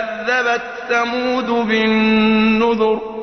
كذبت ثمود بالنذر.